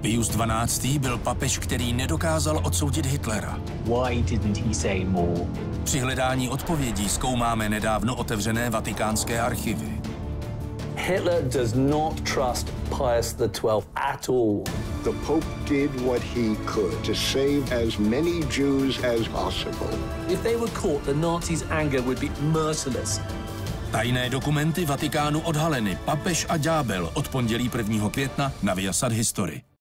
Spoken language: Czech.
Pius XII. byl papež, který nedokázal odsoudit Hitlera. Why didn't he say more? Při hledání odpovědí zkoumáme nedávno otevřené vatikánské archivy. Hitler does not trust Pius XII at all. The Pope did what he could to save as many Jews as possible. If they were caught, the Nazis' anger would be merciless. Tajné dokumenty Vatikánu odhaleny Papež a ďábel od pondělí 1. května na Viasat History.